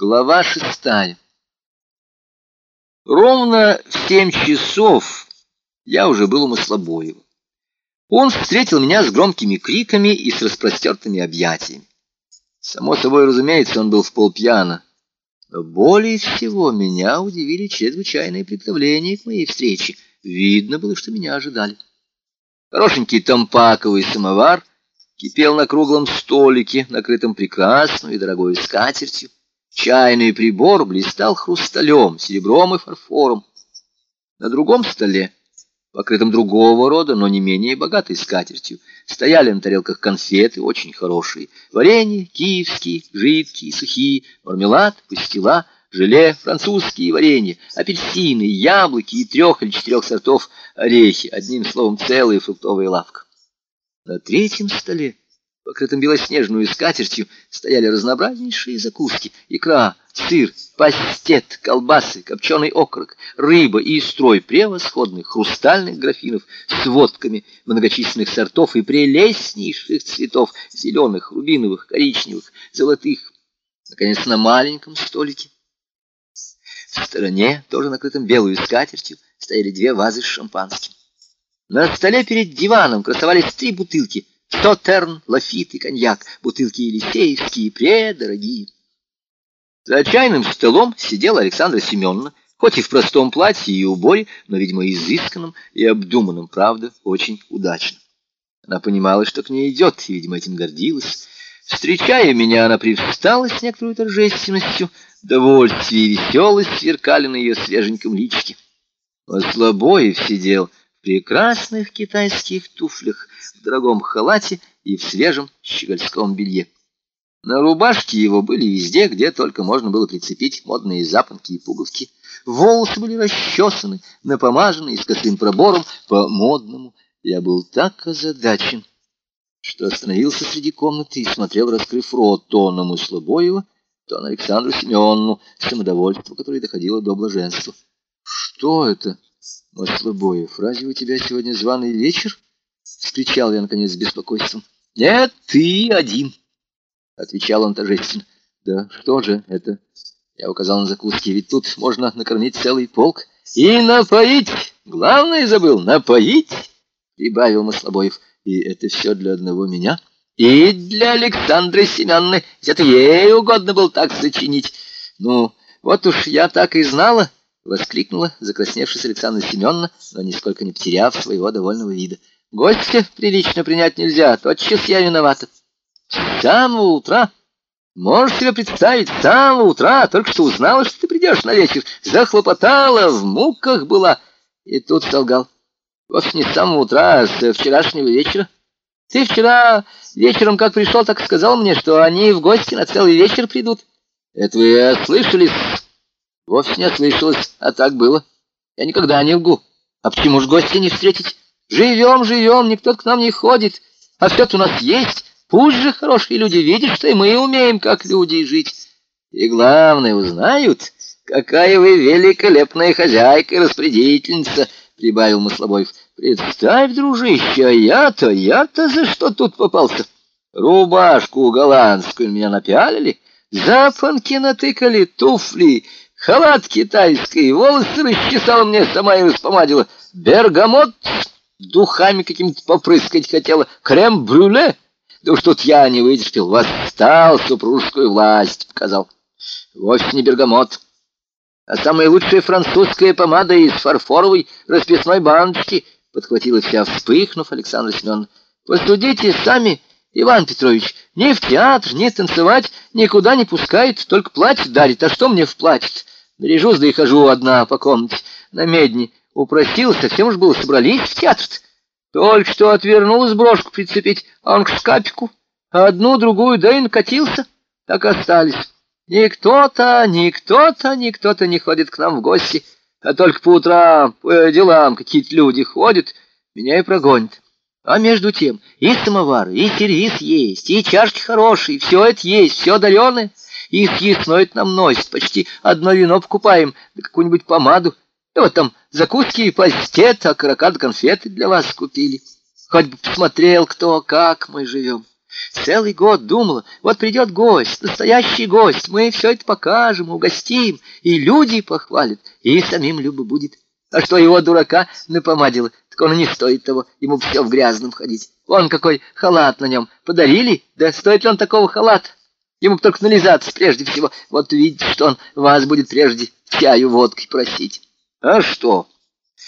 Глава шестая. Ровно в семь часов я уже был у Маслобоева. Он встретил меня с громкими криками и с распростертыми объятиями. Само собой, разумеется, он был в полпьяна. Но более всего меня удивили чрезвычайные приготовления к моей встрече. Видно было, что меня ожидали. Хорошенький тампаковый самовар кипел на круглом столике, накрытом прекрасной и дорогой скатертью. Чайный прибор блистал хрусталем, серебром и фарфором. На другом столе, покрытом другого рода, но не менее богатой скатертью, стояли на тарелках конфеты, очень хорошие. Варенье, киевские, жидкие, сухие, мармелад, пастила, желе, французские варенья, апельсины, яблоки и трех или четырех сортов орехи. Одним словом, целая фруктовая лавка. На третьем столе покрытым белоснежную скатертью, стояли разнообразнейшие закуски, икра, сыр, пастет, колбасы, копченый окорок, рыба и строй превосходных хрустальных графинов с водками многочисленных сортов и прелестнейших цветов, зеленых, рубиновых, коричневых, золотых. Наконец, на маленьком столике в стороне, тоже накрытым белую скатертью, стояли две вазы с шампанским. На столе перед диваном красовались три бутылки Стотерн, лафит и коньяк, бутылки елисеевские, предорогие. За чайным столом сидела Александра Семеновна, хоть и в простом платье и уборе, но, видимо, изысканном и обдуманном, правда, очень удачно. Она понимала, что к ней идет, и, видимо, этим гордилась. Встречая меня, она привстала с некоторой торжественностью, довольствие и веселость сверкали на ее свеженьком личике. Ослабоев сидел в прекрасных китайских туфлях, в дорогом халате и в свежем щегольском белье. На рубашке его были везде, где только можно было прицепить модные запонки и пуговки. Волосы были расчесаны, напомажены и с косым пробором по-модному. Я был так озадачен, что остановился среди комнаты и смотрел, раскрыв рот, то на Мыслобоева, то на Александру Семеновну, самодовольство, которое доходило до блаженства. «Что это?» Маслобоев, разве у тебя сегодня званый вечер? Вскричал я, наконец, с беспокойством. Нет, ты один, отвечал он торжественно. Да что же это? Я указал на закуски, ведь тут можно накормить целый полк. И напоить! Главное забыл, напоить! Прибавил Маслобоев. И это все для одного меня? И для Александры Семеновны. Это ей угодно было так сочинить. Ну, вот уж я так и знала, — воскликнула закрасневшись Александра Семеновна, но нисколько не потеряв своего довольного вида. — Гостя прилично принять нельзя, тотчас я виновата. С самого утра, можешь себе представить, с самого утра, только что узнала, что ты придешь на вечер, захлопотала, в муках была. И тут солгал. Вовсе не с самого утра, а с вчерашнего вечера. Ты вчера вечером как пришел, так сказал мне, что они в гости на целый вечер придут. Это вы слышали? Вовсе не ослышалось, а так было. Я никогда не лгу. А почему ж гостя не встретить? Живем, живем, никто к нам не ходит. А все-то у нас есть. Пусть же хорошие люди видят, что и мы умеем, как люди, жить. И главное, узнают, какая вы великолепная хозяйка и распорядительница, прибавил Маслобоев. Представь, дружище, а я-то, я-то за что тут попался? Рубашку голландскую меня напялили, запонки натыкали, туфли Халат китайский, волосы расчесала мне, сама и распомадила. Бергамот духами каким-то попрыскать хотела. Крем-брюле. Да уж тут я не вытерпел. Восстал, супружескую власть показал. Вовсе не бергамот, а самая лучшая французская помада из фарфоровой расписной баночки, подхватила вся, вспыхнув Александра Семеновна. Посудите сами, Иван Петрович, ни в театр, ни танцевать никуда не пускает, только платье дарит. А что мне в платье? Наряжусь, да и хожу одна по комнате на медне. Упросился, совсем уж было собрались в театр -то. Только что отвернулась брошку прицепить, а он к шкапику. Одну, другую, да и накатился. Так остались. Никто-то, никто-то, никто-то не ходит к нам в гости, а только по утрам, по делам какие-то люди ходят, меня и прогонят. А между тем и самовар, и сервис есть, и чашки хорошие, все это есть, все дареное. И съестное нам носит, почти одно вино покупаем, да какую-нибудь помаду. И вот там закуски и пастет, а каракат конфеты для вас купили. Хоть бы посмотрел, кто как мы живем. Целый год думала, вот придет гость, настоящий гость, мы все это покажем, угостим, и люди похвалят, и самим любо будет. А что его дурака напомадила, так он не стоит того, ему все в грязном ходить. Вон какой халат на нем. Подарили? Да стоит ли он такого халата? Ему только нализаться прежде всего. Вот видите, что он вас будет прежде чаю водкой просить. А что?